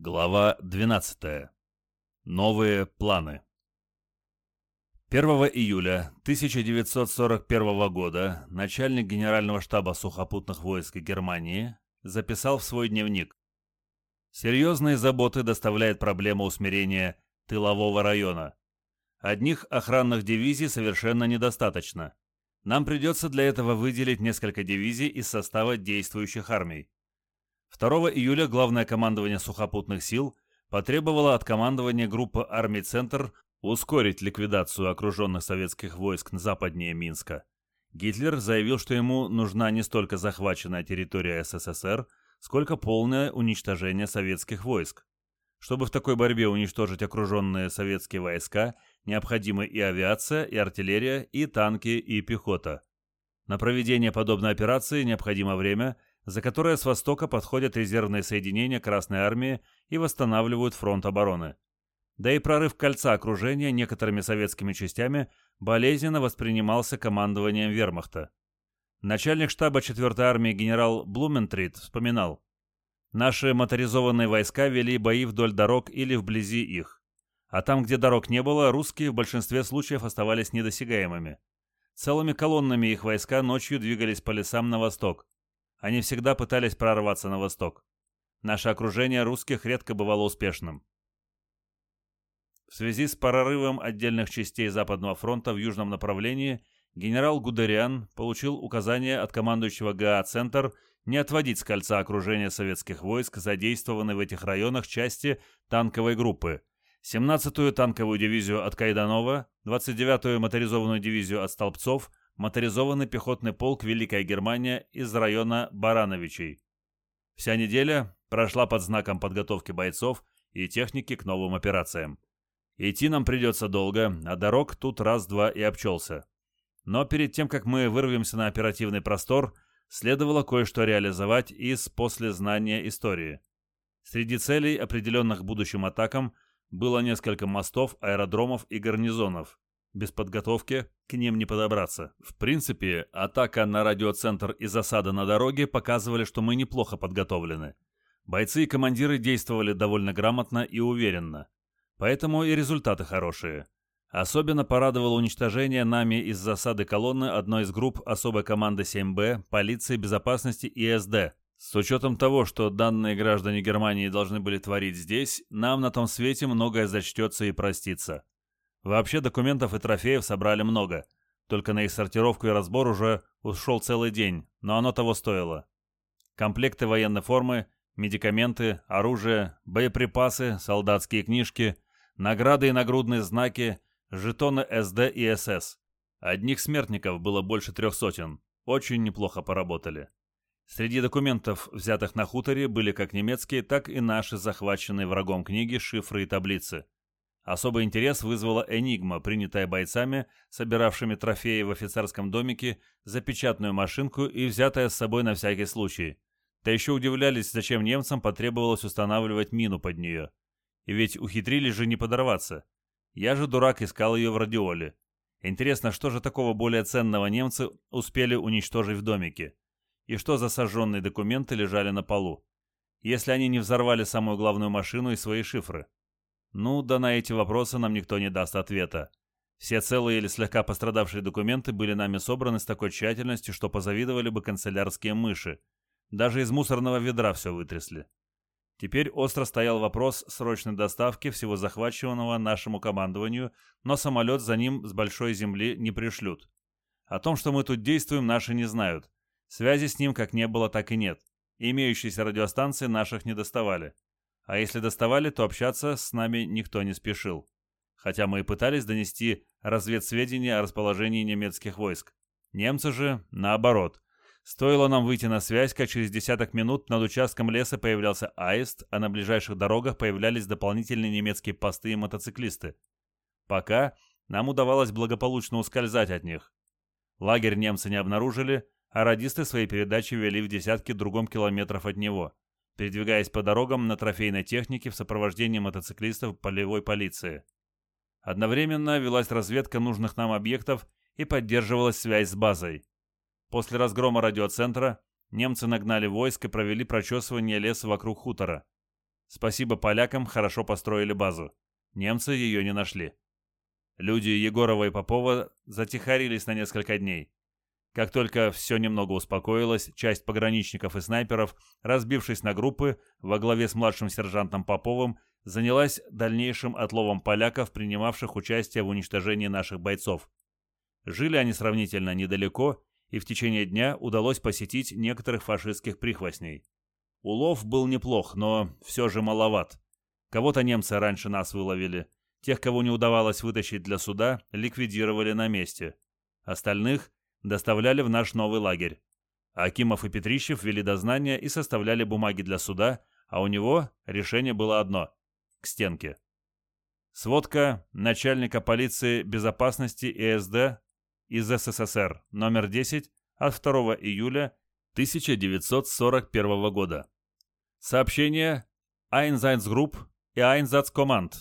Глава 12. Новые планы. 1 июля 1941 года начальник Генерального штаба сухопутных войск Германии записал в свой дневник «Серьезные заботы доставляет проблема усмирения тылового района. Одних охранных дивизий совершенно недостаточно. Нам придется для этого выделить несколько дивизий из состава действующих армий. 2 июля Главное командование сухопутных сил потребовало от командования группы армий «Центр» ускорить ликвидацию окруженных советских войск западнее Минска. Гитлер заявил, что ему нужна не столько захваченная территория СССР, сколько полное уничтожение советских войск. Чтобы в такой борьбе уничтожить окруженные советские войска, необходимы и авиация, и артиллерия, и танки, и пехота. На проведение подобной операции необходимо время – за которое с востока подходят резервные соединения Красной Армии и восстанавливают фронт обороны. Да и прорыв кольца окружения некоторыми советскими частями болезненно воспринимался командованием вермахта. Начальник штаба 4-й армии генерал Блументрит вспоминал, «Наши моторизованные войска вели бои вдоль дорог или вблизи их. А там, где дорог не было, русские в большинстве случаев оставались недосягаемыми. Целыми колоннами их войска ночью двигались по лесам на восток. Они всегда пытались прорваться на восток. Наше окружение русских редко бывало успешным. В связи с прорывом отдельных частей Западного фронта в южном направлении генерал Гудериан получил указание от командующего ГА «Центр» не отводить с кольца окружения советских войск, задействованной в этих районах части танковой группы, 17-ю танковую дивизию от Кайданова, 29-ю моторизованную дивизию от Столбцов, моторизованный пехотный полк «Великая Германия» из района Барановичей. Вся неделя прошла под знаком подготовки бойцов и техники к новым операциям. Идти нам придется долго, а дорог тут раз-два и обчелся. Но перед тем, как мы вырвемся на оперативный простор, следовало кое-что реализовать из послезнания истории. Среди целей, определенных будущим атакам, было несколько мостов, аэродромов и гарнизонов. Без подготовки к ним не подобраться. В принципе, атака на радиоцентр и засада на дороге показывали, что мы неплохо подготовлены. Бойцы и командиры действовали довольно грамотно и уверенно. Поэтому и результаты хорошие. Особенно порадовало уничтожение нами из засады колонны одной из групп особой команды 7Б, полиции безопасности и СД. С учетом того, что данные граждане Германии должны были творить здесь, нам на том свете многое зачтется и простится. Вообще документов и трофеев собрали много. Только на их сортировку и разбор уже ушел целый день, но оно того стоило. Комплекты военной формы, медикаменты, оружие, боеприпасы, солдатские книжки, награды и нагрудные знаки, жетоны СД и СС. Одних смертников было больше трех сотен. Очень неплохо поработали. Среди документов, взятых на хуторе, были как немецкие, так и наши захваченные врагом книги, шифры и таблицы – Особый интерес вызвала «Энигма», принятая бойцами, собиравшими трофеи в офицерском домике, запечатанную машинку и взятая с собой на всякий случай. Да еще удивлялись, зачем немцам потребовалось устанавливать мину под нее. И ведь ухитрились же не подорваться. Я же, дурак, искал ее в радиоле. Интересно, что же такого более ценного немцы успели уничтожить в домике? И что за сожженные документы лежали на полу? Если они не взорвали самую главную машину и свои шифры. Ну, да на эти вопросы нам никто не даст ответа. Все целые или слегка пострадавшие документы были нами собраны с такой тщательностью, что позавидовали бы канцелярские мыши. Даже из мусорного ведра все вытрясли. Теперь остро стоял вопрос срочной доставки всего захваченного нашему командованию, но самолет за ним с большой земли не пришлют. О том, что мы тут действуем, наши не знают. Связи с ним как не было, так и нет. Имеющиеся радиостанции наших не доставали. А если доставали, то общаться с нами никто не спешил. Хотя мы и пытались донести разведсведения о расположении немецких войск. Немцы же, наоборот. Стоило нам выйти на связь, как через десяток минут над участком леса появлялся аист, а на ближайших дорогах появлялись дополнительные немецкие посты и мотоциклисты. Пока нам удавалось благополучно ускользать от них. Лагерь немцы не обнаружили, а радисты свои передачи вели в десятки другом километров от него – передвигаясь по дорогам на трофейной технике в сопровождении мотоциклистов полевой полиции. Одновременно велась разведка нужных нам объектов и поддерживалась связь с базой. После разгрома радиоцентра немцы нагнали войск и провели прочесывание леса вокруг хутора. Спасибо полякам, хорошо построили базу. Немцы ее не нашли. Люди Егорова и Попова затихарились на несколько дней. Как только все немного успокоилось, часть пограничников и снайперов, разбившись на группы, во главе с младшим сержантом Поповым, занялась дальнейшим отловом поляков, принимавших участие в уничтожении наших бойцов. Жили они сравнительно недалеко, и в течение дня удалось посетить некоторых фашистских прихвостней. Улов был неплох, но все же маловат. Кого-то немцы раньше нас выловили. Тех, кого не удавалось вытащить для суда, ликвидировали на месте. Остальных доставляли в наш новый лагерь. Акимов и Петрищев вели дознание и составляли бумаги для суда, а у него решение было одно – к стенке. Сводка начальника полиции безопасности ИСД из СССР номер 10 от 2 июля 1941 года. Сообщение Einsatzgrupp и Einsatzkommand.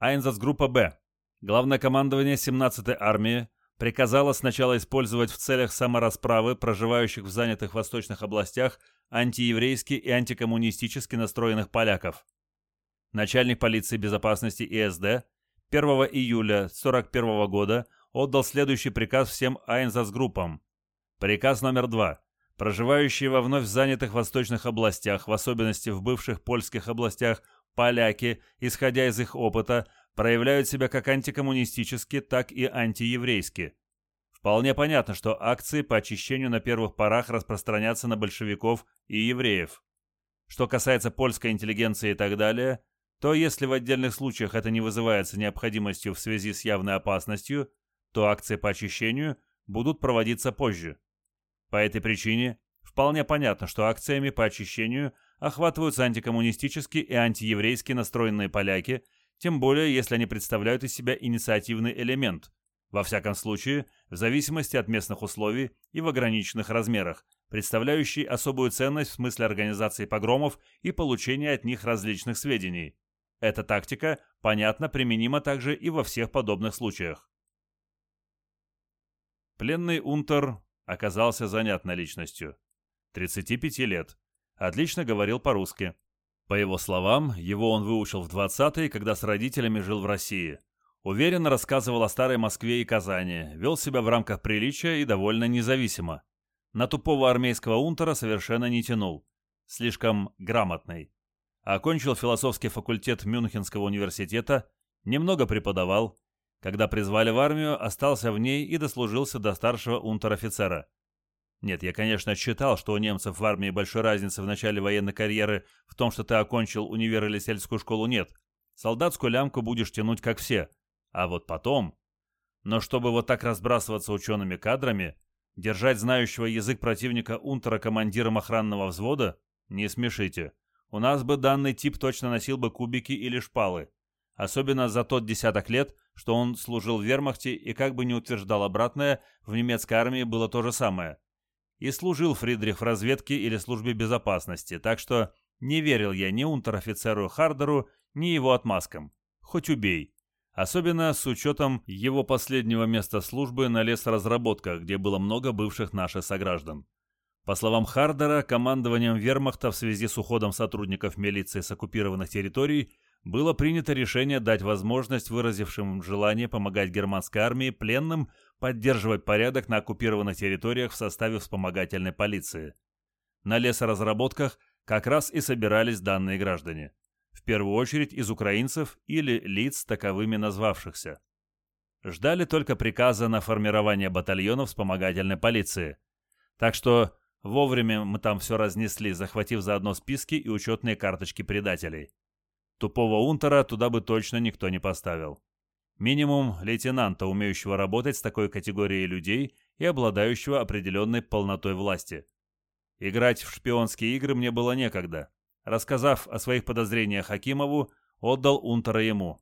Einsatzgruppe Б. Главное командование 17-й армии приказало сначала использовать в целях саморасправы проживающих в занятых восточных областях антиеврейски и антикоммунистически настроенных поляков. Начальник полиции безопасности ИСД 1 июля 1941 года отдал следующий приказ всем Айнзацгруппам. Приказ номер два. Проживающие во вновь занятых восточных областях, в особенности в бывших польских областях, поляки, исходя из их опыта, проявляют себя как антикоммунистически, так и антиеврейски. Вполне понятно, что акции по очищению на первых порах распространятся на большевиков и евреев. Что касается польской интеллигенции и так далее, то если в отдельных случаях это не вызывается необходимостью в связи с явной опасностью, то акции по очищению будут проводиться позже. По этой причине вполне понятно, что акциями по очищению охватываются антикоммунистически и антиеврейски настроенные поляки, тем более если они представляют из себя инициативный элемент, во всяком случае, в зависимости от местных условий и в ограниченных размерах, представляющий особую ценность в смысле организации погромов и получения от них различных сведений. Эта тактика, понятно, применима также и во всех подобных случаях. Пленный Унтер оказался занятной личностью. 35 лет. Отлично говорил по-русски. По его словам, его он выучил в 20-е, когда с родителями жил в России. Уверенно рассказывал о старой Москве и Казани, вел себя в рамках приличия и довольно независимо. На тупого армейского унтера совершенно не тянул. Слишком грамотный. Окончил философский факультет Мюнхенского университета, немного преподавал, когда призвали в армию, остался в ней и дослужился до старшего унтер-офицера. Нет, я, конечно, считал, что у немцев в армии большой разницы в начале военной карьеры в том, что ты окончил универ или сельскую школу, нет. Солдатскую лямку будешь тянуть, как все. А вот потом... Но чтобы вот так разбрасываться учеными кадрами, держать знающего язык противника унтера командиром охранного взвода, не смешите. У нас бы данный тип точно носил бы кубики или шпалы. Особенно за тот десяток лет, что он служил в вермахте и как бы не утверждал обратное, в немецкой армии было то же самое. И служил Фридрих в разведке или службе безопасности, так что не верил я ни унтер-офицеру Хардеру, ни его отмазкам. Хоть убей. Особенно с учетом его последнего места службы на лесоразработках, где было много бывших наших сограждан. По словам Хардера, командованием вермахта в связи с уходом сотрудников милиции с оккупированных территорий было принято решение дать возможность выразившим желание помогать германской армии пленным поддерживать порядок на оккупированных территориях в составе вспомогательной полиции. На лесоразработках как раз и собирались данные граждане. В первую очередь из украинцев или лиц, таковыми назвавшихся. Ждали только приказа на формирование батальонов вспомогательной полиции. Так что вовремя мы там все разнесли, захватив заодно списки и учетные карточки предателей. Тупого унтера туда бы точно никто не поставил. Минимум лейтенанта, умеющего работать с такой категорией людей и обладающего определенной полнотой власти. Играть в шпионские игры мне было некогда. Рассказав о своих подозрениях Хакимову, отдал унтера ему.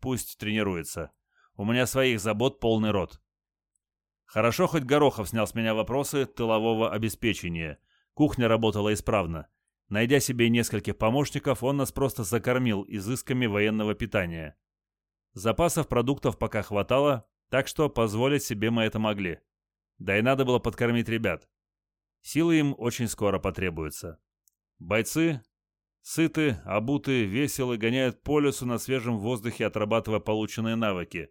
Пусть тренируется. У меня своих забот полный рот. Хорошо, хоть Горохов снял с меня вопросы тылового обеспечения. Кухня работала исправно. Найдя себе нескольких помощников, он нас просто закормил изысками военного питания. Запасов продуктов пока хватало, так что позволить себе мы это могли. Да и надо было подкормить ребят. Силы им очень скоро потребуются. Бойцы Сыты, обуты, веселы, гоняют по лесу на свежем воздухе, отрабатывая полученные навыки.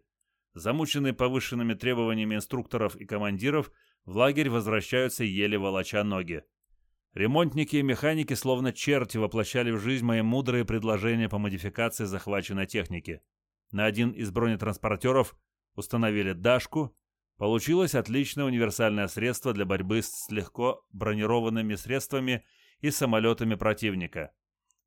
Замученные повышенными требованиями инструкторов и командиров, в лагерь возвращаются еле волоча ноги. Ремонтники и механики словно черти воплощали в жизнь мои мудрые предложения по модификации захваченной техники. На один из бронетранспортеров установили Дашку. Получилось отличное универсальное средство для борьбы с легко бронированными средствами и самолетами противника.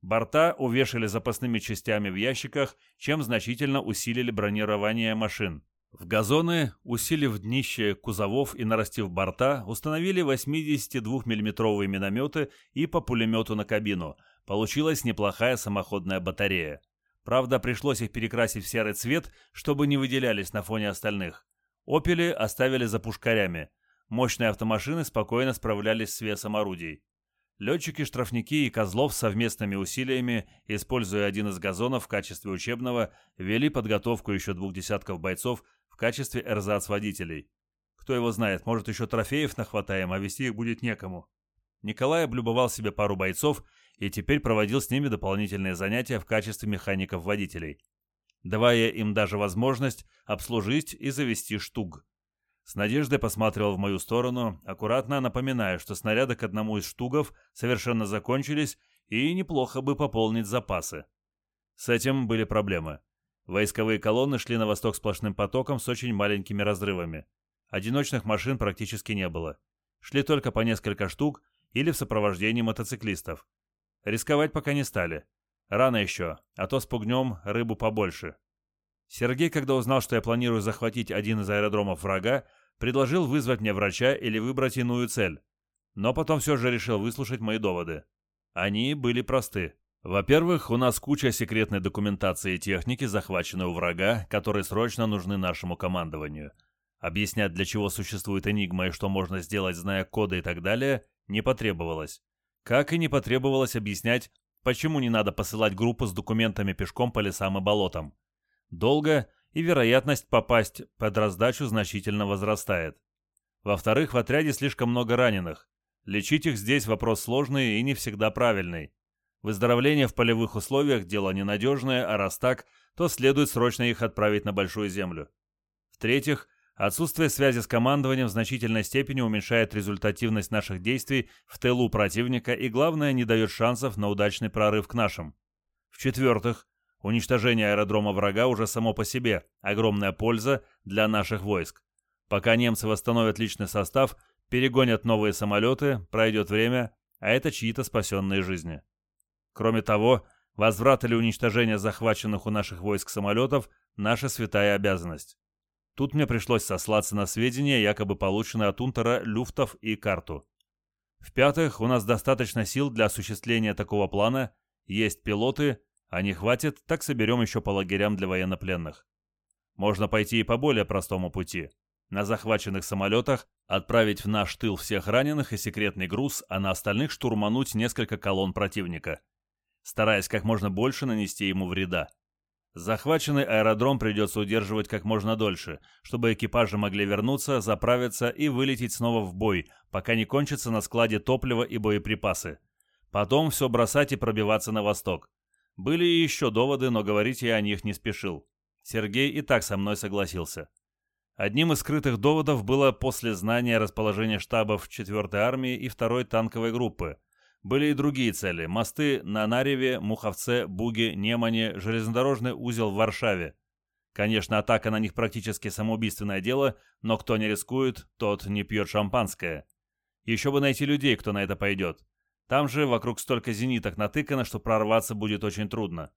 Борта увешали запасными частями в ящиках, чем значительно усилили бронирование машин. В газоны, усилив днище кузовов и нарастив борта, установили 82 миллиметровые минометы и по пулемету на кабину. Получилась неплохая самоходная батарея. Правда, пришлось их перекрасить в серый цвет, чтобы не выделялись на фоне остальных. «Опели» оставили за пушкарями. Мощные автомашины спокойно справлялись с весом орудий. Летчики-штрафники и Козлов совместными усилиями, используя один из газонов в качестве учебного, вели подготовку еще двух десятков бойцов в качестве эрзац-водителей. Кто его знает, может еще трофеев нахватаем, а вести их будет некому. Николай облюбовал себе пару бойцов и теперь проводил с ними дополнительные занятия в качестве механиков-водителей, давая им даже возможность обслужить и завести штуг. С надеждой посматривал в мою сторону, аккуратно напоминая, что снаряды к одному из штугов совершенно закончились и неплохо бы пополнить запасы. С этим были проблемы. Войсковые колонны шли на восток сплошным потоком с очень маленькими разрывами. Одиночных машин практически не было. Шли только по несколько штук или в сопровождении мотоциклистов. Рисковать пока не стали. Рано еще, а то спугнем рыбу побольше. Сергей, когда узнал, что я планирую захватить один из аэродромов врага, предложил вызвать мне врача или выбрать иную цель. Но потом все же решил выслушать мои доводы. Они были просты. Во-первых, у нас куча секретной документации и техники, захваченной у врага, которые срочно нужны нашему командованию. Объяснять, для чего существует Энигма и что можно сделать, зная коды и так далее, не потребовалось. Как и не потребовалось объяснять, почему не надо посылать группу с документами пешком по лесам и болотам. Долго, и вероятность попасть под раздачу значительно возрастает. Во-вторых, в отряде слишком много раненых. Лечить их здесь вопрос сложный и не всегда правильный. Выздоровление в полевых условиях – дело ненадежное, а раз так, то следует срочно их отправить на Большую Землю. В-третьих, отсутствие связи с командованием в значительной степени уменьшает результативность наших действий в тылу противника и, главное, не дает шансов на удачный прорыв к нашим. В-четвертых, уничтожение аэродрома врага уже само по себе огромная польза для наших войск. Пока немцы восстановят личный состав, перегонят новые самолеты, пройдет время, а это чьи-то спасенные жизни. Кроме того, возврат или уничтожение захваченных у наших войск самолетов – наша святая обязанность. Тут мне пришлось сослаться на сведения, якобы полученные от Унтера, люфтов и карту. В-пятых, у нас достаточно сил для осуществления такого плана, есть пилоты, а не хватит, так соберем еще по лагерям для военнопленных. Можно пойти и по более простому пути. На захваченных самолетах отправить в наш тыл всех раненых и секретный груз, а на остальных штурмануть несколько колонн противника – стараясь как можно больше нанести ему вреда. Захваченный аэродром придется удерживать как можно дольше, чтобы экипажи могли вернуться, заправиться и вылететь снова в бой, пока не кончится на складе топливо и боеприпасы. Потом все бросать и пробиваться на восток. Были и еще доводы, но говорить я о них не спешил. Сергей и так со мной согласился. Одним из скрытых доводов было после знания расположения штабов 4-й армии и 2-й танковой группы – были и другие цели – мосты на Нареве, Муховце, Буге, Немане, железнодорожный узел в Варшаве. Конечно, атака на них практически самоубийственное дело, но кто не рискует, тот не пьет шампанское. Еще бы найти людей, кто на это пойдет. Там же вокруг столько зениток натыкано, что прорваться будет очень трудно.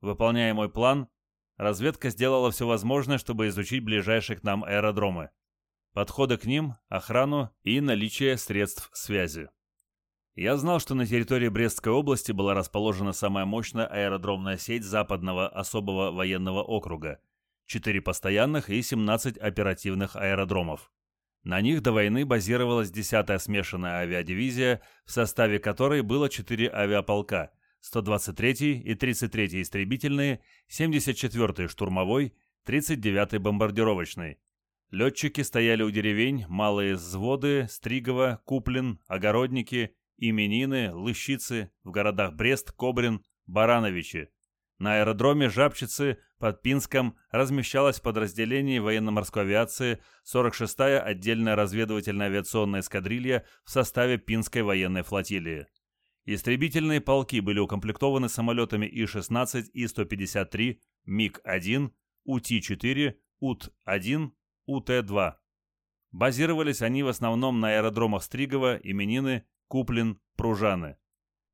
Выполняя мой план, разведка сделала все возможное, чтобы изучить ближайшие к нам аэродромы. Подходы к ним, охрану и наличие средств связи. Я знал, что на территории Брестской области была расположена самая мощная аэродромная сеть Западного особого военного округа, 4 постоянных и 17 оперативных аэродромов. На них до войны базировалась 10-я смешанная авиадивизия, в составе которой было 4 авиаполка, 123-й и 33-й истребительные, 74-й штурмовой, 39-й бомбардировочный. Летчики стояли у деревень, малые взводы, Стригово, Куплин, Огородники Именины, Лыщицы, в городах Брест, Кобрин, Барановичи. На аэродроме Жабчицы под Пинском размещалось в подразделении военно-морской авиации 46-я отдельная разведывательная авиационная эскадрилья в составе Пинской военной флотилии. Истребительные полки были укомплектованы самолетами И-16, И-153, МиГ-1, УТ-4, УТ-1, УТ-2. Базировались они в основном на аэродромах Стригово, Именины, Куплин, Пружаны.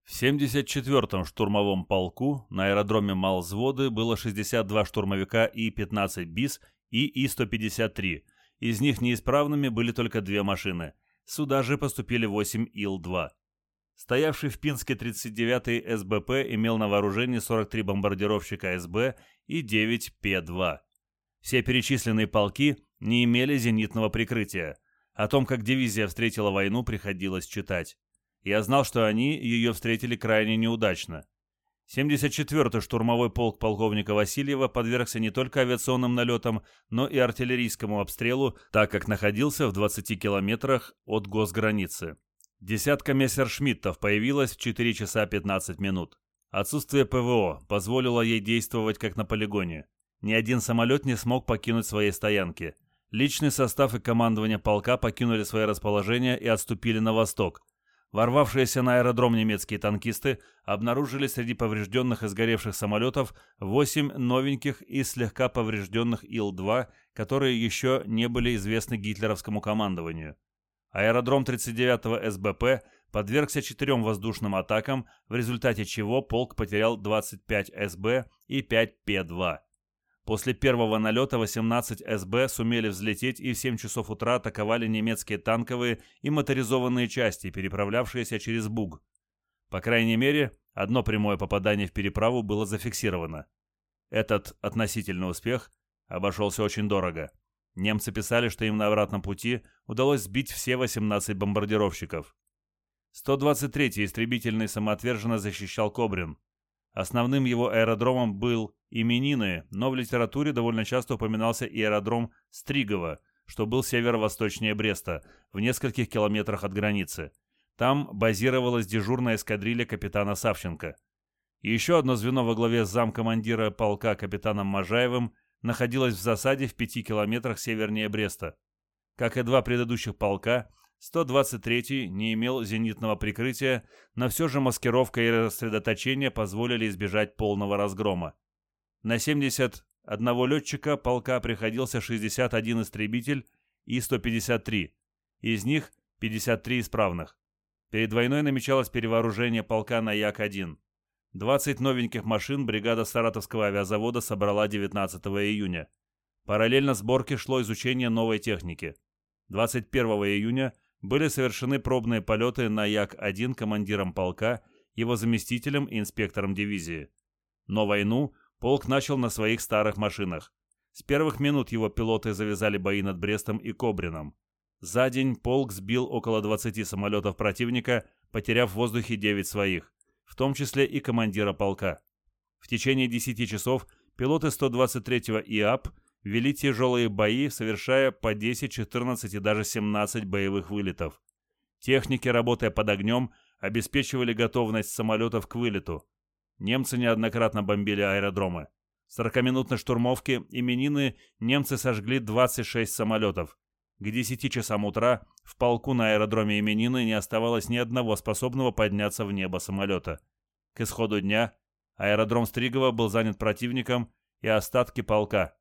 В 74-м штурмовом полку на аэродроме Малзводы было 62 штурмовика И-15 БИС и И-153. Из них неисправными были только две машины. Сюда же поступили 8 Ил-2. Стоявший в Пинске 39-й СБП имел на вооружении 43 бомбардировщика СБ и 9 П-2. Все перечисленные полки не имели зенитного прикрытия. О том, как дивизия встретила войну, приходилось читать. Я знал, что они ее встретили крайне неудачно. 74-й штурмовой полк полковника Васильева подвергся не только авиационным налетам, но и артиллерийскому обстрелу, так как находился в 20 километрах от госграницы. Десятка мессершмиттов появилась в 4 часа 15 минут. Отсутствие ПВО позволило ей действовать как на полигоне. Ни один самолет не смог покинуть своей стоянки. Личный состав и командование полка покинули свое расположение и отступили на восток, Ворвавшиеся на аэродром немецкие танкисты обнаружили среди поврежденных и сгоревших самолетов 8 новеньких и слегка поврежденных Ил-2, которые еще не были известны гитлеровскому командованию. Аэродром 39-го СБП подвергся четырем воздушным атакам, в результате чего полк потерял 25 СБ и 5 П-2. После первого налета 18 СБ сумели взлететь и в 7 часов утра атаковали немецкие танковые и моторизованные части, переправлявшиеся через Буг. По крайней мере, одно прямое попадание в переправу было зафиксировано. Этот относительный успех обошелся очень дорого. Немцы писали, что им на обратном пути удалось сбить все 18 бомбардировщиков. 123-й истребительный самоотверженно защищал Кобрин. Основным его аэродромом был Именины, но в литературе довольно часто упоминался и аэродром Стригово, что был северо-восточнее Бреста, в нескольких километрах от границы. Там базировалась дежурная эскадрилья капитана Савченко. И еще одно звено во главе с замкомандира полка капитаном Можаевым находилось в засаде в пяти километрах севернее Бреста. Как и два предыдущих полка, 123-й не имел зенитного прикрытия, но все же маскировка и рассредоточение позволили избежать полного разгрома. На 71 летчика полка приходился 61 истребитель и 153, из них 53 исправных. Перед войной намечалось перевооружение полка на Як-1. 20 новеньких машин бригада Саратовского авиазавода собрала 19 июня. Параллельно сборке шло изучение новой техники. 21 июня были совершены пробные полеты на Як-1 командиром полка, его заместителем и инспектором дивизии. Но войну полк начал на своих старых машинах. С первых минут его пилоты завязали бои над Брестом и Кобрином. За день полк сбил около 20 самолетов противника, потеряв в воздухе 9 своих, в том числе и командира полка. В течение 10 часов пилоты 123-го ИАП вели тяжелые бои, совершая по 10, 14 и даже 17 боевых вылетов. Техники, работая под огнем, обеспечивали готовность самолетов к вылету. Немцы неоднократно бомбили аэродромы. В 40-минутной штурмовке именины немцы сожгли 26 самолетов. К 10 часам утра в полку на аэродроме именины не оставалось ни одного способного подняться в небо самолета. К исходу дня аэродром Стригово был занят противником и остатки полка.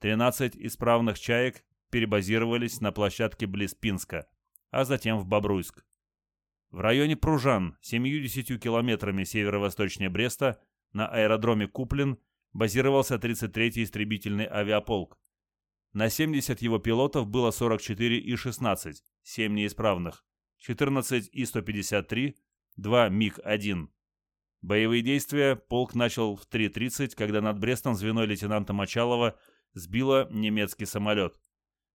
13 исправных чаек перебазировались на площадке близ Пинска, а затем в Бобруйск. В районе Пружан, 70 километрами северо-восточнее Бреста, на аэродроме Куплин базировался 33-й истребительный авиаполк. На 70 его пилотов было 44 И-16, 7 неисправных, 14 И-153, 2 МиГ-1. Боевые действия полк начал в 3.30, когда над Брестом звено лейтенанта Мочалова сбило немецкий самолет.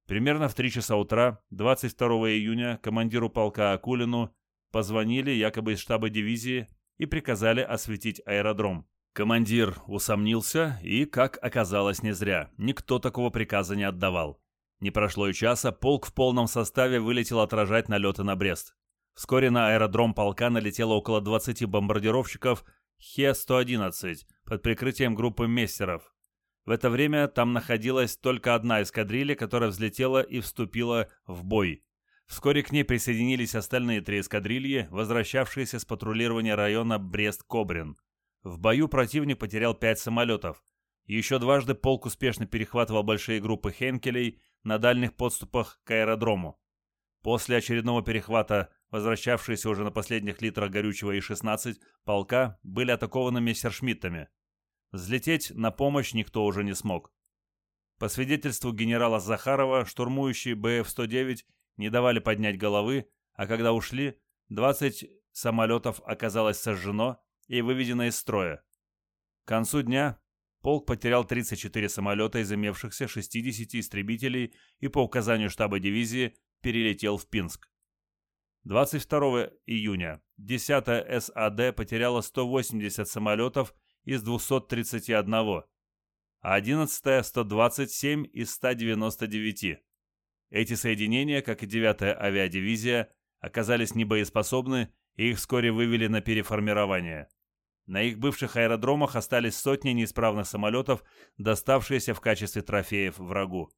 Примерно в 3 часа утра 22 июня командиру полка Акулину Позвонили якобы из штаба дивизии и приказали осветить аэродром. Командир усомнился и, как оказалось, не зря. Никто такого приказа не отдавал. Не прошло и часа, полк в полном составе вылетел отражать налеты на Брест. Вскоре на аэродром полка налетело около 20 бомбардировщиков Хе-111 под прикрытием группы мессеров. В это время там находилась только одна эскадрилья, которая взлетела и вступила в бой. Вскоре к ней присоединились остальные три эскадрильи, возвращавшиеся с патрулирования района Брест-Кобрин. В бою противник потерял пять самолетов. Еще дважды полк успешно перехватывал большие группы Хенкелей на дальних подступах к аэродрому. После очередного перехвата, возвращавшиеся уже на последних литрах горючего И-16, полка были атакованы мессершмиттами. Взлететь на помощь никто уже не смог. По свидетельству генерала Захарова, штурмующие БФ-109 не давали поднять головы, а когда ушли, 20 самолетов оказалось сожжено и выведено из строя. К концу дня полк потерял 34 самолета из имевшихся 60 истребителей и по указанию штаба дивизии перелетел в Пинск. 22 июня 10-я САД потеряла 180 самолетов из 231, а 11-я 127 из 199. Эти соединения, как и 9-я авиадивизия, оказались небоеспособны и их вскоре вывели на переформирование. На их бывших аэродромах остались сотни неисправных самолетов, доставшиеся в качестве трофеев врагу.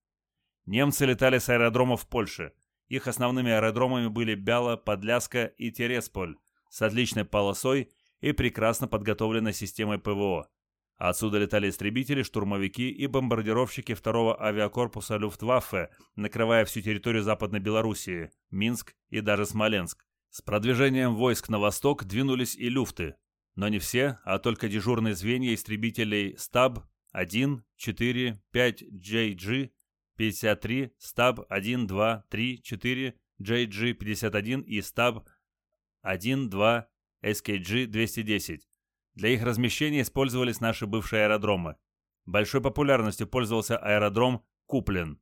Немцы летали с аэродромов в Польше. Их основными аэродромами были Бяла, Подляска и Тересполь с отличной полосой и прекрасно подготовленной системой ПВО. Отсюда летали истребители, штурмовики и бомбардировщики второго авиакорпуса Люфтваффе, накрывая всю территорию Западной Белоруссии, Минск и даже Смоленск. С продвижением войск на восток двинулись и люфты, но не все, а только дежурные звенья истребителей СТАБ 1, 4, 5 JG, 53, СТАБ 1, 2, 3, 4, JG 51 и СТАБ 1, 2, SKG 210. Для их размещения использовались наши бывшие аэродромы. Большой популярностью пользовался аэродром Куплен.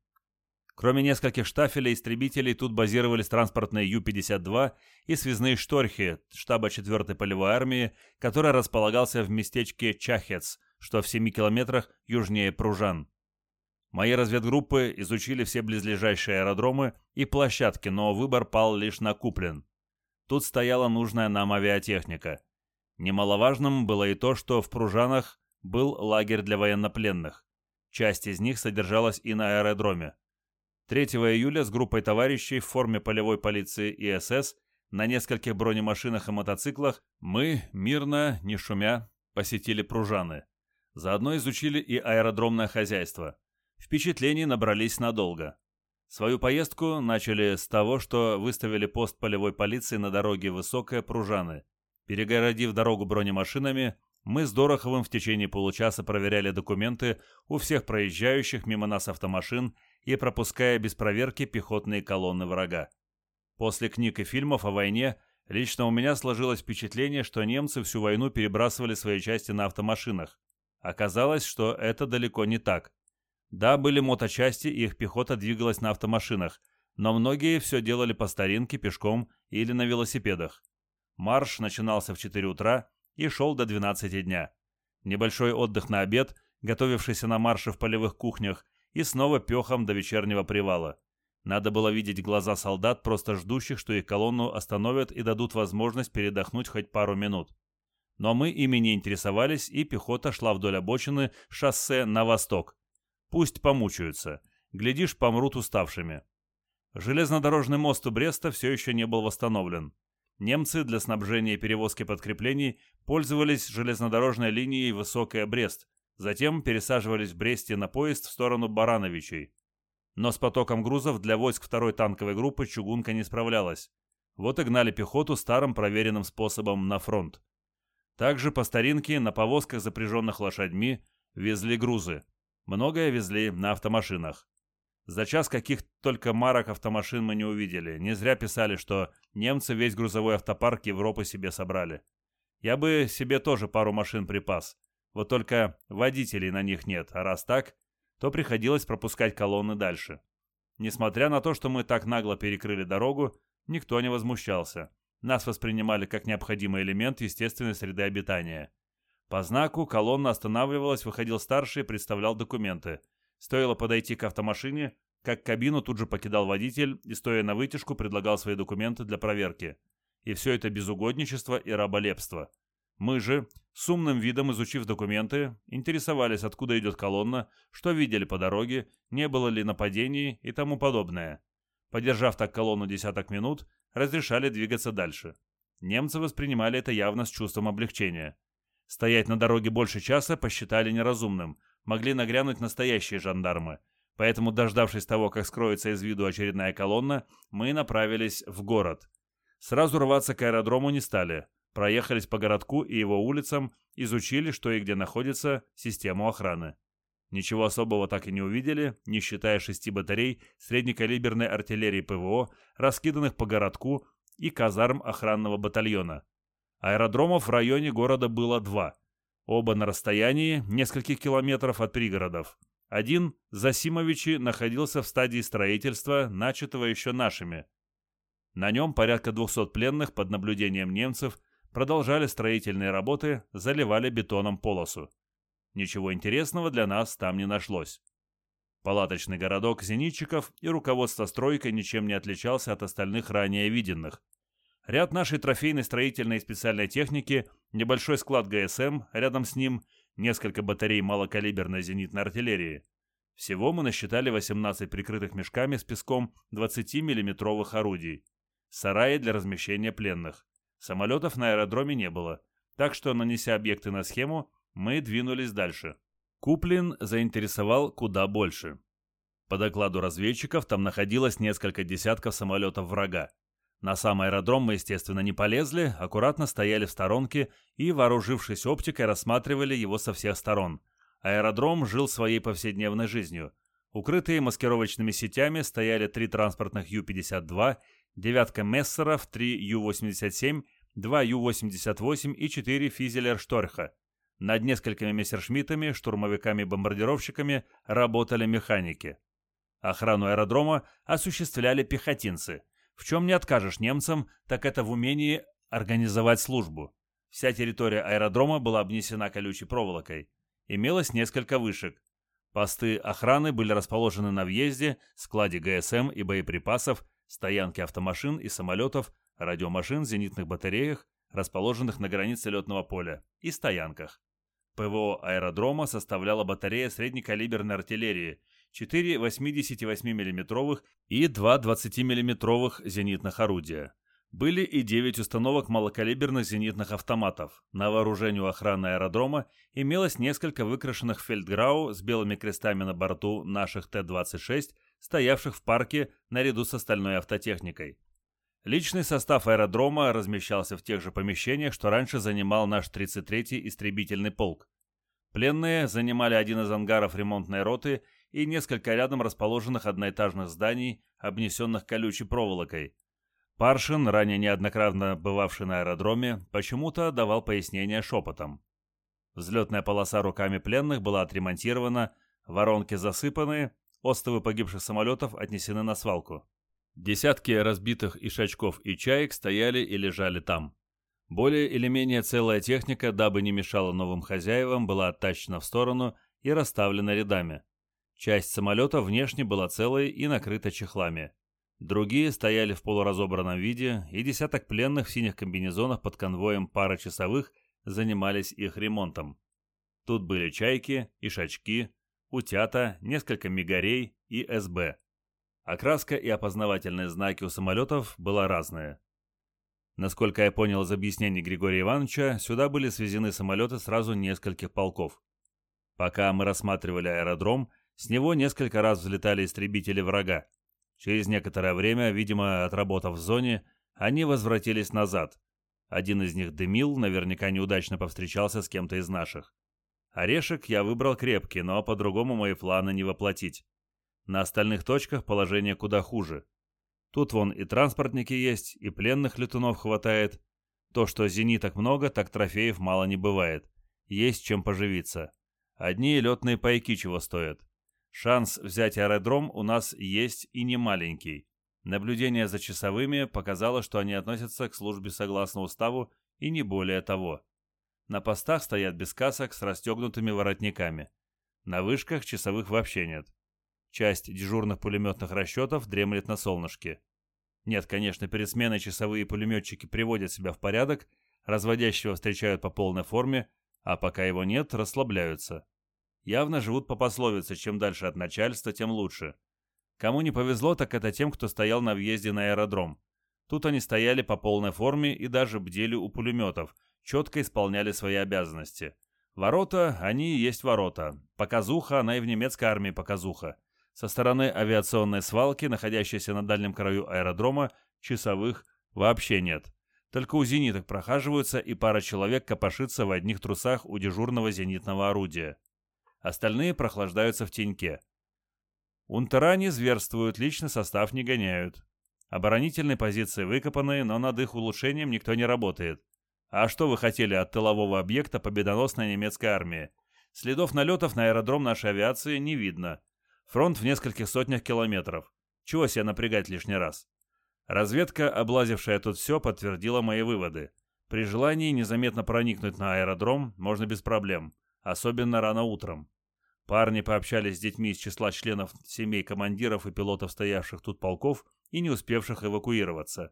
Кроме нескольких штафелей истребителей, тут базировались транспортные Ю-52 и связные шторхи штаба 4-й полевой армии, который располагался в местечке Чахец, что в 7 километрах южнее Пружан. Мои разведгруппы изучили все близлежащие аэродромы и площадки, но выбор пал лишь на Куплен. Тут стояла нужная нам авиатехника. Немаловажным было и то, что в Пружанах был лагерь для военнопленных. Часть из них содержалась и на аэродроме. 3 июля с группой товарищей в форме полевой полиции и СС на нескольких бронемашинах и мотоциклах мы, мирно, не шумя, посетили Пружаны. Заодно изучили и аэродромное хозяйство. Впечатлений набрались надолго. Свою поездку начали с того, что выставили пост полевой полиции на дороге Высокая Пружаны. Перегородив дорогу бронемашинами, мы с Дороховым в течение получаса проверяли документы у всех проезжающих мимо нас автомашин и пропуская без проверки пехотные колонны врага. После книг и фильмов о войне лично у меня сложилось впечатление, что немцы всю войну перебрасывали свои части на автомашинах. Оказалось, что это далеко не так. Да, были моточасти, и их пехота двигалась на автомашинах, но многие все делали по старинке, пешком или на велосипедах. Марш начинался в 4 утра и шел до 12 дня. Небольшой отдых на обед, готовившийся на марше в полевых кухнях, и снова пехом до вечернего привала. Надо было видеть глаза солдат, просто ждущих, что их колонну остановят и дадут возможность передохнуть хоть пару минут. Но мы ими не интересовались, и пехота шла вдоль обочины шоссе на восток. Пусть помучаются. Глядишь, помрут уставшими. Железнодорожный мост у Бреста все еще не был восстановлен. Немцы для снабжения и перевозки подкреплений пользовались железнодорожной линией Высокая Брест, Затем пересаживались в Бресте на поезд в сторону Барановичей. Но с потоком грузов для войск второй танковой группы чугунка не справлялась. Вот и гнали пехоту старым проверенным способом на фронт. Также по старинке на повозках, запряженных лошадьми, везли грузы. Многое везли на автомашинах. За час каких только марок автомашин мы не увидели. Не зря писали, что немцы весь грузовой автопарк Европы себе собрали. Я бы себе тоже пару машин припас. Вот только водителей на них нет, а раз так, то приходилось пропускать колонны дальше. Несмотря на то, что мы так нагло перекрыли дорогу, никто не возмущался. Нас воспринимали как необходимый элемент естественной среды обитания. По знаку колонна останавливалась, выходил старший и представлял документы. Стоило подойти к автомашине, как кабину тут же покидал водитель и, стоя на вытяжку, предлагал свои документы для проверки. И все это без угодничества и раболепства. Мы же, с умным видом изучив документы, интересовались, откуда идет колонна, что видели по дороге, не было ли нападений и тому подобное. Подержав так колонну десяток минут, разрешали двигаться дальше. Немцы воспринимали это явно с чувством облегчения. Стоять на дороге больше часа посчитали неразумным, могли нагрянуть настоящие жандармы. Поэтому, дождавшись того, как скроется из виду очередная колонна, мы направились в город. Сразу рваться к аэродрому не стали – проехались по городку и его улицам, изучили, что и где находится, систему охраны. Ничего особого так и не увидели, не считая шести батарей среднекалиберной артиллерии ПВО, раскиданных по городку и казарм охранного батальона. Аэродромов в районе города было два, оба на расстоянии нескольких километров от пригородов. Один, Засимовичи, находился в стадии строительства, начатого еще нашими. На нем порядка 200 пленных под наблюдением немцев продолжали строительные работы, заливали бетоном полосу. Ничего интересного для нас там не нашлось. Палаточный городок зенитчиков и руководство стройкой ничем не отличался от остальных ранее виденных. Ряд нашей трофейной строительной и специальной техники, небольшой склад ГСМ, рядом с ним несколько батарей малокалиберной зенитной артиллерии. Всего мы насчитали 18 прикрытых мешками с песком 20 миллиметровых орудий. Сараи для размещения пленных. Самолетов на аэродроме не было, так что, нанеся объекты на схему, мы двинулись дальше. Куплин заинтересовал куда больше. По докладу разведчиков, там находилось несколько десятков самолетов врага. На сам аэродром мы, естественно, не полезли, аккуратно стояли в сторонке и, вооружившись оптикой, рассматривали его со всех сторон. Аэродром жил своей повседневной жизнью. Укрытые маскировочными сетями стояли три транспортных Ю-52 девятка Мессеров, три Ю-87, два Ю-88 и четыре Физелер-Шторха. Над несколькими мессершмиттами, штурмовиками-бомбардировщиками работали механики. Охрану аэродрома осуществляли пехотинцы. В чем не откажешь немцам, так это в умении организовать службу. Вся территория аэродрома была обнесена колючей проволокой. Имелось несколько вышек. Посты охраны были расположены на въезде, складе ГСМ и боеприпасов, стоянки автомашин и самолетов, радиомашин, зенитных батареях, расположенных на границе летного поля, и стоянках. ПВО аэродрома составляла батарея среднекалиберной артиллерии, 4 88 мм и 2 20 мм зенитных орудия. Были и 9 установок малокалиберных зенитных автоматов. На вооружении охраны аэродрома имелось несколько выкрашенных фельдграу с белыми крестами на борту наших Т-26 стоявших в парке наряду с остальной автотехникой. Личный состав аэродрома размещался в тех же помещениях, что раньше занимал наш 33-й истребительный полк. Пленные занимали один из ангаров ремонтной роты и несколько рядом расположенных одноэтажных зданий, обнесенных колючей проволокой. Паршин, ранее неоднократно бывавший на аэродроме, почему-то давал пояснения шепотом. Взлетная полоса руками пленных была отремонтирована, воронки засыпаны, Остовы погибших самолетов отнесены на свалку. Десятки разбитых ишачков и чаек стояли и лежали там. Более или менее целая техника, дабы не мешала новым хозяевам, была оттащена в сторону и расставлена рядами. Часть самолета внешне была целой и накрыта чехлами. Другие стояли в полуразобранном виде, и десяток пленных в синих комбинезонах под конвоем пары часовых занимались их ремонтом. Тут были чайки, ишачки, утята, несколько мигарей и СБ. Окраска и опознавательные знаки у самолетов была разная. Насколько я понял из объяснений Григория Ивановича, сюда были свезены самолеты сразу нескольких полков. Пока мы рассматривали аэродром, с него несколько раз взлетали истребители врага. Через некоторое время, видимо, отработав в зоне, они возвратились назад. Один из них дымил, наверняка неудачно повстречался с кем-то из наших. Орешек я выбрал крепкий, но по-другому мои планы не воплотить. На остальных точках положение куда хуже. Тут вон и транспортники есть, и пленных летунов хватает. То, что зениток много, так трофеев мало не бывает. Есть чем поживиться. Одни летные пайки чего стоят. Шанс взять аэродром у нас есть и не маленький. Наблюдение за часовыми показало, что они относятся к службе согласно уставу и не более того. На постах стоят без касок с расстегнутыми воротниками. На вышках часовых вообще нет. Часть дежурных пулеметных расчетов дремлет на солнышке. Нет, конечно, перед сменой часовые пулеметчики приводят себя в порядок, разводящего встречают по полной форме, а пока его нет, расслабляются. Явно живут по пословице, чем дальше от начальства, тем лучше. Кому не повезло, так это тем, кто стоял на въезде на аэродром. Тут они стояли по полной форме и даже бдели у пулеметов, четко исполняли свои обязанности. Ворота, они и есть ворота. Показуха, она и в немецкой армии показуха. Со стороны авиационной свалки, находящейся на дальнем краю аэродрома, часовых вообще нет. Только у зениток прохаживаются, и пара человек копошится в одних трусах у дежурного зенитного орудия. Остальные прохлаждаются в теньке. Унтера не зверствуют, личный состав не гоняют. Оборонительные позиции выкопаны, но над их улучшением никто не работает. А что вы хотели от тылового объекта победоносной немецкой армии? Следов налетов на аэродром нашей авиации не видно. Фронт в нескольких сотнях километров. Чего себя напрягать лишний раз? Разведка, облазившая тут все, подтвердила мои выводы. При желании незаметно проникнуть на аэродром можно без проблем, особенно рано утром. Парни пообщались с детьми из числа членов семей командиров и пилотов стоявших тут полков и не успевших эвакуироваться.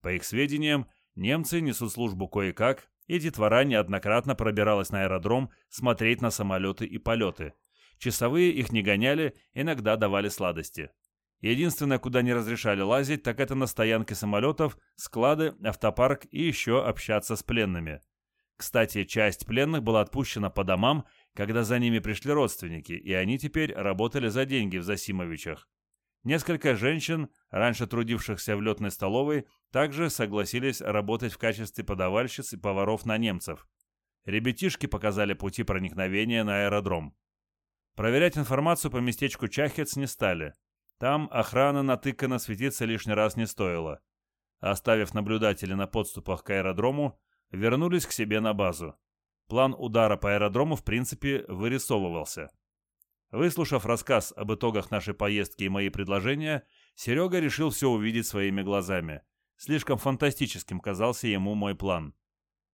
По их сведениям, немцы несут службу кое-как, и детвора неоднократно пробиралась на аэродром смотреть на самолеты и полеты – Часовые их не гоняли, иногда давали сладости. Единственное, куда не разрешали лазить, так это на стоянке самолетов, склады, автопарк и еще общаться с пленными. Кстати, часть пленных была отпущена по домам, когда за ними пришли родственники, и они теперь работали за деньги в Засимовичах. Несколько женщин, раньше трудившихся в летной столовой, также согласились работать в качестве подавальщиц и поваров на немцев. Ребятишки показали пути проникновения на аэродром. Проверять информацию по местечку Чахец не стали. Там охрана натыкана светиться лишний раз не стоило. Оставив наблюдателей на подступах к аэродрому, вернулись к себе на базу. План удара по аэродрому в принципе вырисовывался. Выслушав рассказ об итогах нашей поездки и мои предложения, Серега решил все увидеть своими глазами. Слишком фантастическим казался ему мой план.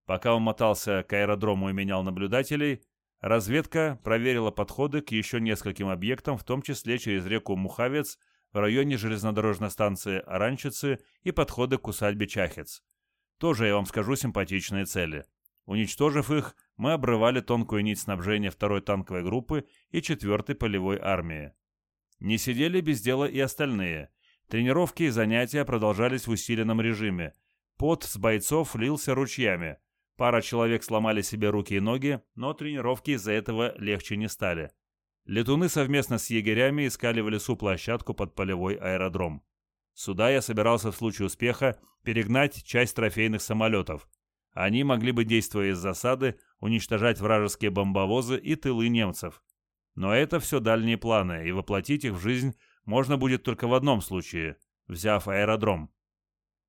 Пока он мотался к аэродрому и менял наблюдателей, Разведка проверила подходы к еще нескольким объектам, в том числе через реку Мухавец в районе железнодорожной станции Оранчицы и подходы к усадьбе Чахец. Тоже, я вам скажу, симпатичные цели. Уничтожив их, мы обрывали тонкую нить снабжения второй танковой группы и четвертой полевой армии. Не сидели без дела и остальные. Тренировки и занятия продолжались в усиленном режиме. Пот с бойцов лился ручьями. Пара человек сломали себе руки и ноги, но тренировки из-за этого легче не стали. Летуны совместно с егерями искали в лесу площадку под полевой аэродром. Сюда я собирался в случае успеха перегнать часть трофейных самолетов. Они могли бы, действуя из засады, уничтожать вражеские бомбовозы и тылы немцев. Но это все дальние планы, и воплотить их в жизнь можно будет только в одном случае, взяв аэродром.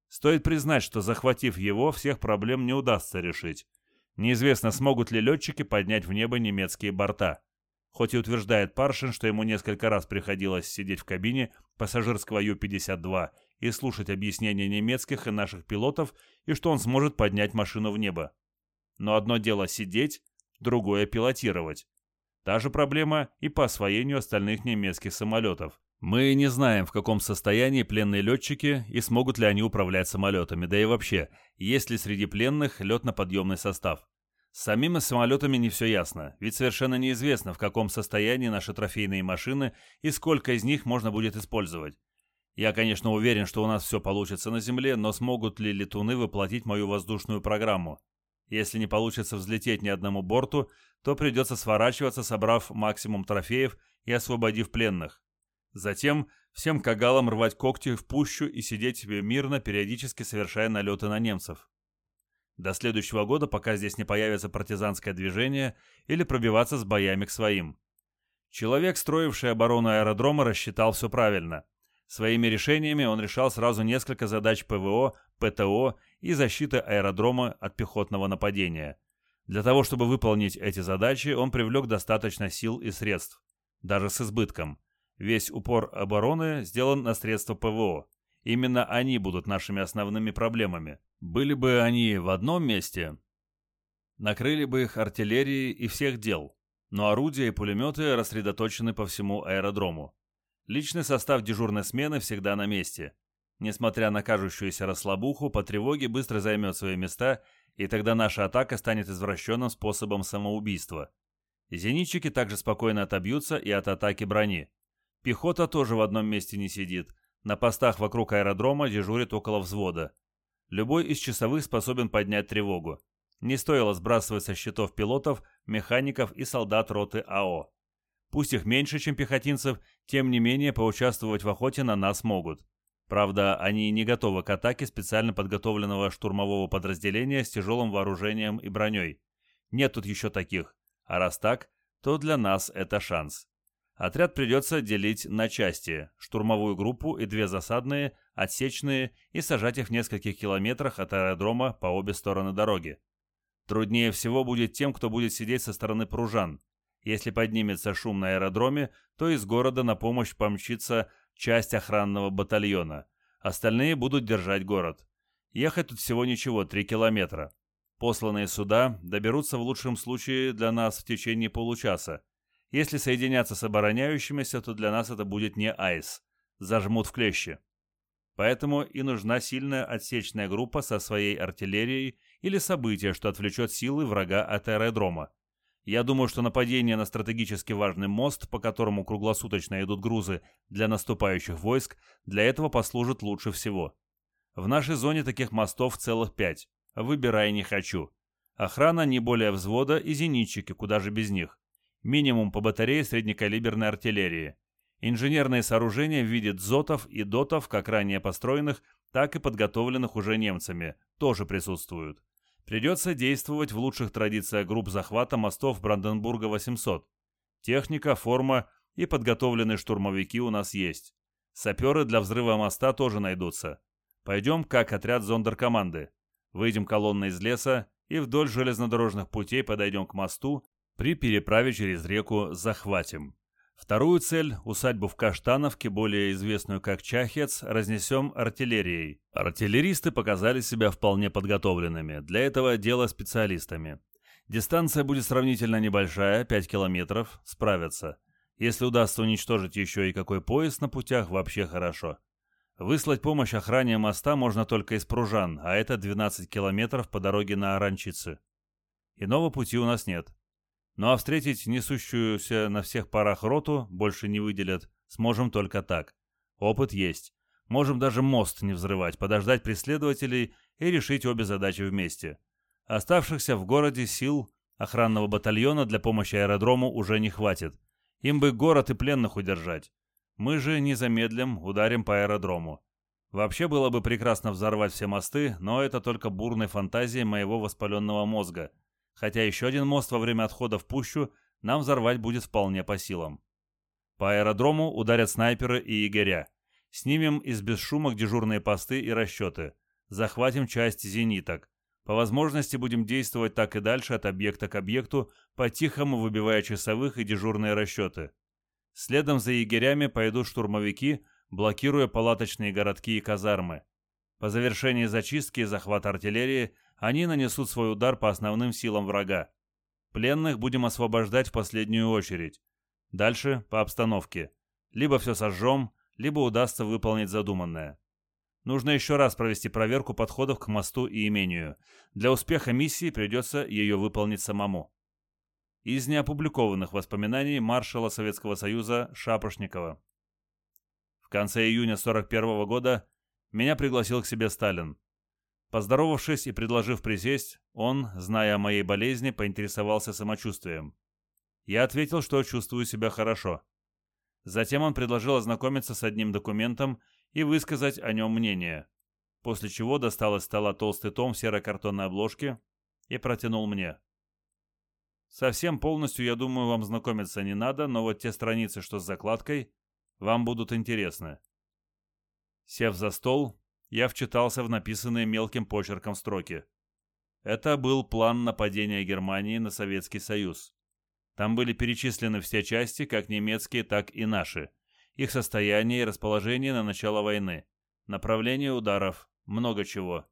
Стоит признать, что захватив его, всех проблем не удастся решить. Неизвестно, смогут ли летчики поднять в небо немецкие борта. Хоть и утверждает Паршин, что ему несколько раз приходилось сидеть в кабине пассажирского Ю-52 и слушать объяснения немецких и наших пилотов, и что он сможет поднять машину в небо. Но одно дело сидеть, другое пилотировать. Та же проблема и по освоению остальных немецких самолетов. Мы не знаем, в каком состоянии пленные летчики и смогут ли они управлять самолетами, да и вообще, есть ли среди пленных летно-подъемный состав. С самими самолетами не все ясно, ведь совершенно неизвестно, в каком состоянии наши трофейные машины и сколько из них можно будет использовать. Я, конечно, уверен, что у нас все получится на Земле, но смогут ли летуны воплотить мою воздушную программу? Если не получится взлететь ни одному борту, то придется сворачиваться, собрав максимум трофеев и освободив пленных. Затем всем кагалам рвать когти в пущу и сидеть себе мирно, периодически совершая налеты на немцев. До следующего года, пока здесь не появится партизанское движение или пробиваться с боями к своим. Человек, строивший оборону аэродрома, рассчитал все правильно. Своими решениями он решал сразу несколько задач ПВО, ПТО и защиты аэродрома от пехотного нападения. Для того, чтобы выполнить эти задачи, он привлек достаточно сил и средств, даже с избытком. Весь упор обороны сделан на средства ПВО. Именно они будут нашими основными проблемами. Были бы они в одном месте, накрыли бы их артиллерией и всех дел. Но орудия и пулеметы рассредоточены по всему аэродрому. Личный состав дежурной смены всегда на месте. Несмотря на кажущуюся расслабуху, по тревоге быстро займет свои места, и тогда наша атака станет извращенным способом самоубийства. Зенитчики также спокойно отобьются и от атаки брони. Пехота тоже в одном месте не сидит. На постах вокруг аэродрома дежурит около взвода. Любой из часовых способен поднять тревогу. Не стоило сбрасывать со счетов пилотов, механиков и солдат роты АО. Пусть их меньше, чем пехотинцев, тем не менее поучаствовать в охоте на нас могут. Правда, они не готовы к атаке специально подготовленного штурмового подразделения с тяжелым вооружением и броней. Нет тут еще таких. А раз так, то для нас это шанс. Отряд придется делить на части, штурмовую группу и две засадные, отсечные, и сажать их в нескольких километрах от аэродрома по обе стороны дороги. Труднее всего будет тем, кто будет сидеть со стороны пружан. Если поднимется шум на аэродроме, то из города на помощь помчится часть охранного батальона. Остальные будут держать город. Ехать тут всего ничего, три километра. Посланные суда доберутся в лучшем случае для нас в течение получаса. Если соединяться с обороняющимися, то для нас это будет не айс. Зажмут в клещи. Поэтому и нужна сильная отсечная группа со своей артиллерией или событие, что отвлечет силы врага от аэродрома. Я думаю, что нападение на стратегически важный мост, по которому круглосуточно идут грузы для наступающих войск, для этого послужит лучше всего. В нашей зоне таких мостов целых пять. Выбирай не хочу. Охрана не более взвода и зенитчики, куда же без них. Минимум по батарее среднекалиберной артиллерии. Инженерные сооружения в виде дзотов и дотов, как ранее построенных, так и подготовленных уже немцами, тоже присутствуют. Придется действовать в лучших традициях групп захвата мостов Бранденбурга-800. Техника, форма и подготовленные штурмовики у нас есть. Саперы для взрыва моста тоже найдутся. Пойдем как отряд зондеркоманды. Выйдем колонной из леса и вдоль железнодорожных путей подойдем к мосту, при переправе через реку захватим. Вторую цель, усадьбу в Каштановке, более известную как Чахец, разнесем артиллерией. Артиллеристы показали себя вполне подготовленными, для этого дело специалистами. Дистанция будет сравнительно небольшая, 5 километров, справятся. Если удастся уничтожить еще и какой поезд на путях, вообще хорошо. Выслать помощь охране моста можно только из Пружан, а это 12 километров по дороге на Оранчицы. Иного пути у нас нет. Ну а встретить несущуюся на всех парах роту больше не выделят. Сможем только так. Опыт есть. Можем даже мост не взрывать, подождать преследователей и решить обе задачи вместе. Оставшихся в городе сил охранного батальона для помощи аэродрому уже не хватит. Им бы город и пленных удержать. Мы же не замедлим, ударим по аэродрому. Вообще было бы прекрасно взорвать все мосты, но это только бурной фантазией моего воспаленного мозга – хотя еще один мост во время отхода в пущу нам взорвать будет вполне по силам. По аэродрому ударят снайперы и егеря. Снимем из бесшумок дежурные посты и расчеты. Захватим часть зениток. По возможности будем действовать так и дальше от объекта к объекту, по-тихому выбивая часовых и дежурные расчеты. Следом за егерями пойдут штурмовики, блокируя палаточные городки и казармы. По завершении зачистки и захвата артиллерии они нанесут свой удар по основным силам врага. Пленных будем освобождать в последнюю очередь. Дальше по обстановке. Либо все сожжем, либо удастся выполнить задуманное. Нужно еще раз провести проверку подходов к мосту и имению. Для успеха миссии придется ее выполнить самому. Из неопубликованных воспоминаний маршала Советского Союза Шапошникова. В конце июня 41 года меня пригласил к себе Сталин. Поздоровавшись и предложив присесть, он, зная о моей болезни, поинтересовался самочувствием. Я ответил, что чувствую себя хорошо. Затем он предложил ознакомиться с одним документом и высказать о нем мнение, после чего достал из стола толстый том в серой картонной обложке и протянул мне. Совсем полностью, я думаю, вам знакомиться не надо, но вот те страницы, что с закладкой, вам будут интересны. Сев за стол, я вчитался в написанные мелким почерком строки. Это был план нападения Германии на Советский Союз. Там были перечислены все части, как немецкие, так и наши, их состояние и расположение на начало войны, направление ударов, много чего.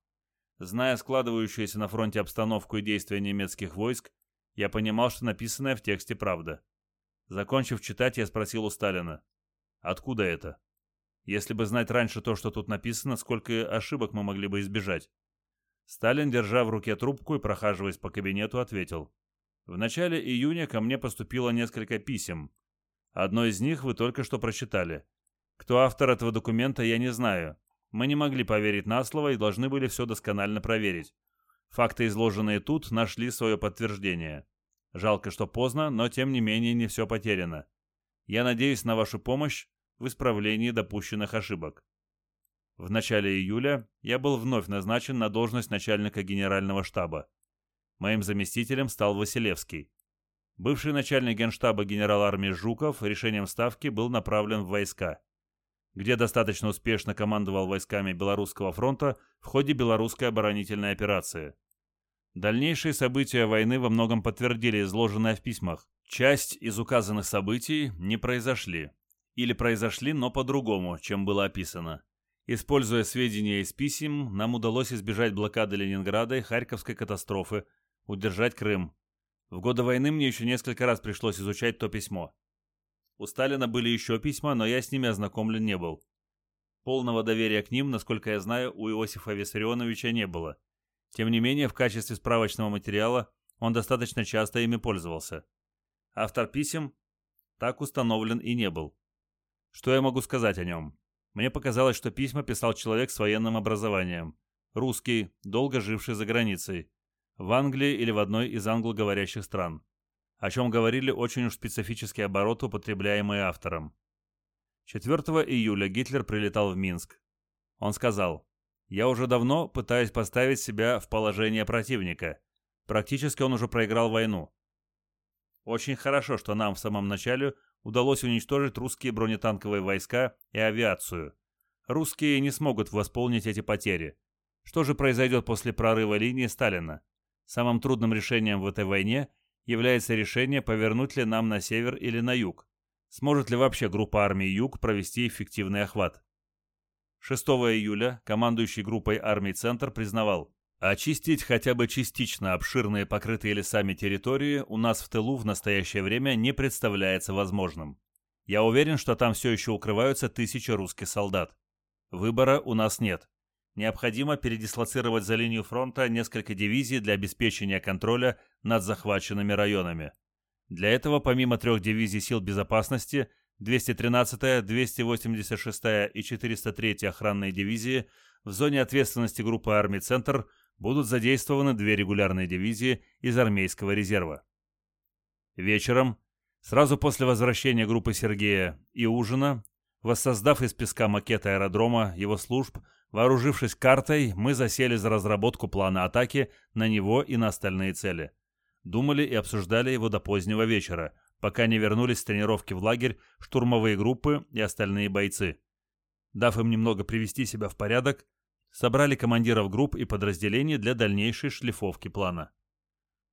Зная складывающуюся на фронте обстановку и действия немецких войск, я понимал, что написанное в тексте правда. Закончив читать, я спросил у Сталина, «Откуда это?» Если бы знать раньше то, что тут написано, сколько ошибок мы могли бы избежать. Сталин, держа в руке трубку и прохаживаясь по кабинету, ответил. В начале июня ко мне поступило несколько писем. Одно из них вы только что прочитали. Кто автор этого документа, я не знаю. Мы не могли поверить на слово и должны были все досконально проверить. Факты, изложенные тут, нашли свое подтверждение. Жалко, что поздно, но тем не менее не все потеряно. Я надеюсь на вашу помощь в исправлении допущенных ошибок. В начале июля я был вновь назначен на должность начальника генерального штаба. Моим заместителем стал Василевский. Бывший начальник генштаба генерал армии Жуков решением Ставки был направлен в войска, где достаточно успешно командовал войсками Белорусского фронта в ходе белорусской оборонительной операции. Дальнейшие события войны во многом подтвердили изложенное в письмах. Часть из указанных событий не произошли. Или произошли, но по-другому, чем было описано. Используя сведения из писем, нам удалось избежать блокады Ленинграда и Харьковской катастрофы, удержать Крым. В годы войны мне еще несколько раз пришлось изучать то письмо. У Сталина были еще письма, но я с ними ознакомлен не был. Полного доверия к ним, насколько я знаю, у Иосифа Виссарионовича не было. Тем не менее, в качестве справочного материала он достаточно часто ими пользовался. Автор писем так установлен и не был. Что я могу сказать о нем? Мне показалось, что письма писал человек с военным образованием. Русский, долго живший за границей. В Англии или в одной из англоговорящих стран. О чем говорили очень уж специфические обороты, употребляемые автором. 4 июля Гитлер прилетал в Минск. Он сказал, «Я уже давно пытаюсь поставить себя в положение противника. Практически он уже проиграл войну. Очень хорошо, что нам в самом начале удалось уничтожить русские бронетанковые войска и авиацию. Русские не смогут восполнить эти потери. Что же произойдет после прорыва линии Сталина? Самым трудным решением в этой войне является решение, повернуть ли нам на север или на юг. Сможет ли вообще группа армий Юг провести эффективный охват? 6 июля командующий группой армий Центр признавал, Очистить хотя бы частично обширные покрытые лесами территории у нас в тылу в настоящее время не представляется возможным. Я уверен, что там все еще укрываются тысячи русских солдат. Выбора у нас нет. Необходимо передислоцировать за линию фронта несколько дивизий для обеспечения контроля над захваченными районами. Для этого помимо трех дивизий сил безопасности 213-я, 286-я и 403-я охранные дивизии в зоне ответственности группы армий «Центр» будут задействованы две регулярные дивизии из армейского резерва. Вечером, сразу после возвращения группы Сергея и ужина, воссоздав из песка макет аэродрома его служб, вооружившись картой, мы засели за разработку плана атаки на него и на остальные цели. Думали и обсуждали его до позднего вечера, пока не вернулись с тренировки в лагерь штурмовые группы и остальные бойцы. Дав им немного привести себя в порядок, собрали командиров групп и подразделений для дальнейшей шлифовки плана.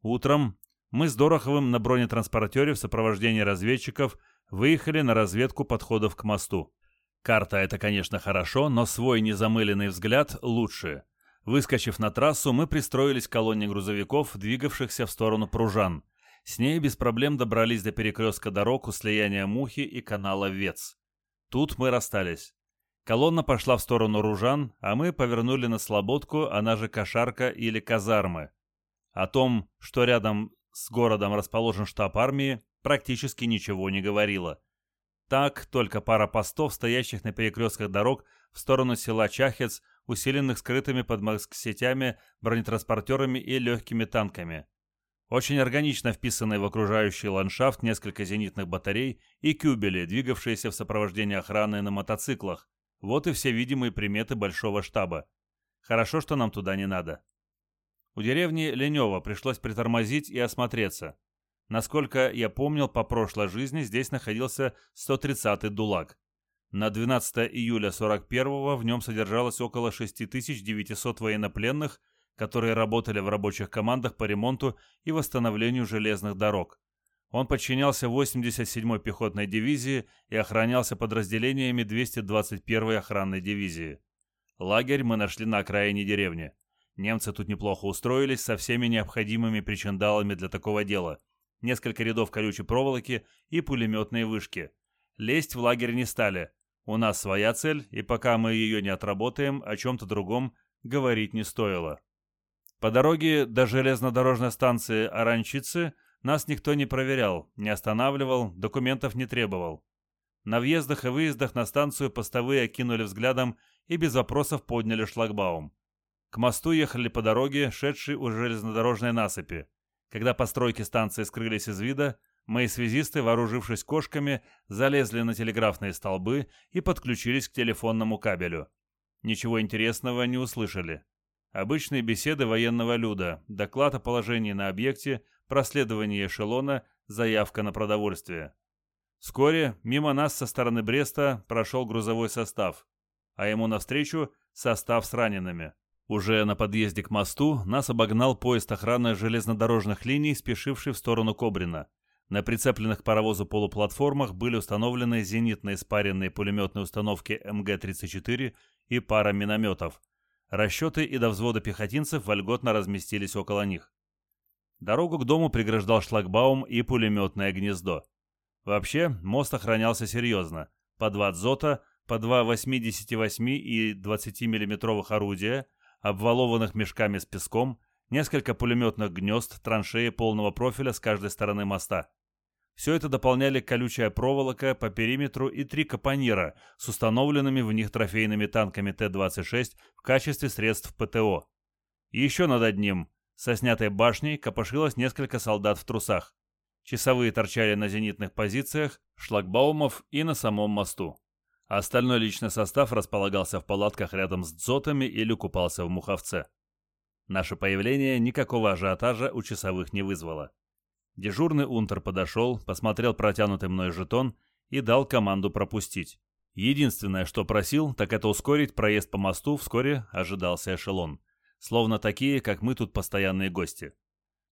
Утром мы с Дороховым на бронетранспортере в сопровождении разведчиков выехали на разведку подходов к мосту. Карта — это, конечно, хорошо, но свой незамыленный взгляд лучше. Выскочив на трассу, мы пристроились к колонне грузовиков, двигавшихся в сторону Пружан. С ней без проблем добрались до перекрестка дорог у слияния Мухи и канала Вец. Тут мы расстались. Колонна пошла в сторону Ружан, а мы повернули на Слободку, она же Кошарка или Казармы. О том, что рядом с городом расположен штаб армии, практически ничего не говорило. Так, только пара постов, стоящих на перекрестках дорог в сторону села Чахец, усиленных скрытыми под сетями, бронетранспортерами и легкими танками. Очень органично вписанные в окружающий ландшафт несколько зенитных батарей и кюбели, двигавшиеся в сопровождении охраны на мотоциклах, вот и все видимые приметы большого штаба. Хорошо, что нам туда не надо. У деревни Ленева пришлось притормозить и осмотреться. Насколько я помнил по прошлой жизни, здесь находился 130-й ДУЛАГ. На 12 июля 41-го в нем содержалось около 6900 военнопленных, которые работали в рабочих командах по ремонту и восстановлению железных дорог. Он подчинялся 87-й пехотной дивизии и охранялся подразделениями 221-й охранной дивизии. Лагерь мы нашли на окраине деревни. Немцы тут неплохо устроились со всеми необходимыми причиндалами для такого дела. Несколько рядов колючей проволоки и пулеметные вышки. Лезть в лагерь не стали. У нас своя цель, и пока мы ее не отработаем, о чем-то другом говорить не стоило. По дороге до железнодорожной станции Оранчицы нас никто не проверял, не останавливал, документов не требовал. На въездах и выездах на станцию постовые окинули взглядом и без вопросов подняли шлагбаум. К мосту ехали по дороге, шедшей у железнодорожной насыпи. Когда постройки станции скрылись из вида, мои связисты, вооружившись кошками, залезли на телеграфные столбы и подключились к телефонному кабелю. Ничего интересного не услышали. Обычные беседы военного люда, доклад о положении на объекте, проследование эшелона, заявка на продовольствие. Вскоре мимо нас со стороны Бреста прошел грузовой состав, а ему навстречу состав с ранеными. Уже на подъезде к мосту нас обогнал поезд охраны железнодорожных линий, спешивший в сторону Кобрина. На прицепленных к паровозу полуплатформах были установлены зенитные спаренные пулеметные установки МГ-34 и пара минометов. Расчеты и до взвода пехотинцев вольготно разместились около них. Дорогу к дому преграждал шлагбаум и пулеметное гнездо. Вообще, мост охранялся серьезно. По два дзота, по два 88 и 20 миллиметровых орудия, обвалованных мешками с песком, несколько пулеметных гнезд, траншеи полного профиля с каждой стороны моста. Все это дополняли колючая проволока по периметру и три капонира с установленными в них трофейными танками Т-26 в качестве средств ПТО. И еще над одним, со снятой башней, копошилось несколько солдат в трусах. Часовые торчали на зенитных позициях, шлагбаумов и на самом мосту. Остальной личный состав располагался в палатках рядом с дзотами или купался в муховце. Наше появление никакого ажиотажа у часовых не вызвало. Дежурный унтер подошел, посмотрел протянутый мной жетон и дал команду пропустить. Единственное, что просил, так это ускорить проезд по мосту, вскоре ожидался эшелон. Словно такие, как мы тут постоянные гости.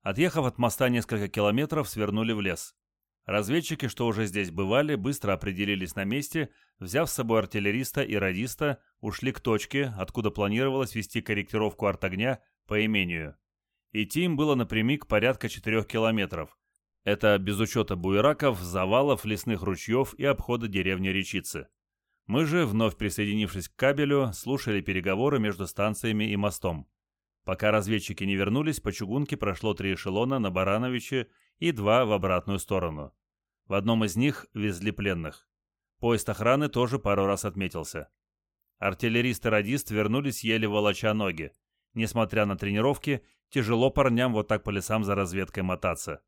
Отъехав от моста несколько километров, свернули в лес. Разведчики, что уже здесь бывали, быстро определились на месте, взяв с собой артиллериста и радиста, ушли к точке, откуда планировалось вести корректировку артогня по имению. Идти им было напрямик порядка 4 километров. Это без учета буераков, завалов, лесных ручьев и обхода деревни Речицы. Мы же, вновь присоединившись к кабелю, слушали переговоры между станциями и мостом. Пока разведчики не вернулись, по чугунке прошло три эшелона на Барановиче и два в обратную сторону. В одном из них везли пленных. Поезд охраны тоже пару раз отметился. Артиллерист и радист вернулись еле волоча ноги. Несмотря на тренировки, тяжело парням вот так по лесам за разведкой мотаться.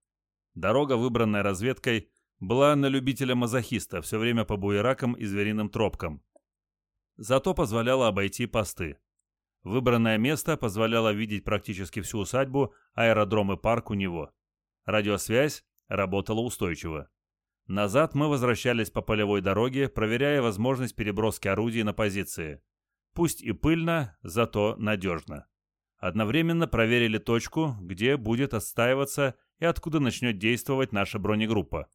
Дорога, выбранная разведкой, была на любителя-мазохиста, все время по буеракам и звериным тропкам. Зато позволяла обойти посты. Выбранное место позволяло видеть практически всю усадьбу, аэродром и парк у него. Радиосвязь работала устойчиво. Назад мы возвращались по полевой дороге, проверяя возможность переброски орудий на позиции. Пусть и пыльно, зато надежно. Одновременно проверили точку, где будет отстаиваться и откуда начнет действовать наша бронегруппа.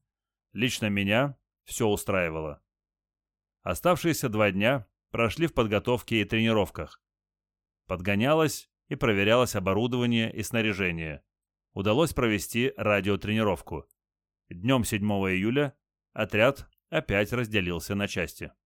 Лично меня все устраивало. Оставшиеся два дня прошли в подготовке и тренировках. Подгонялось и проверялось оборудование и снаряжение. Удалось провести радиотренировку. Днем 7 июля отряд опять разделился на части.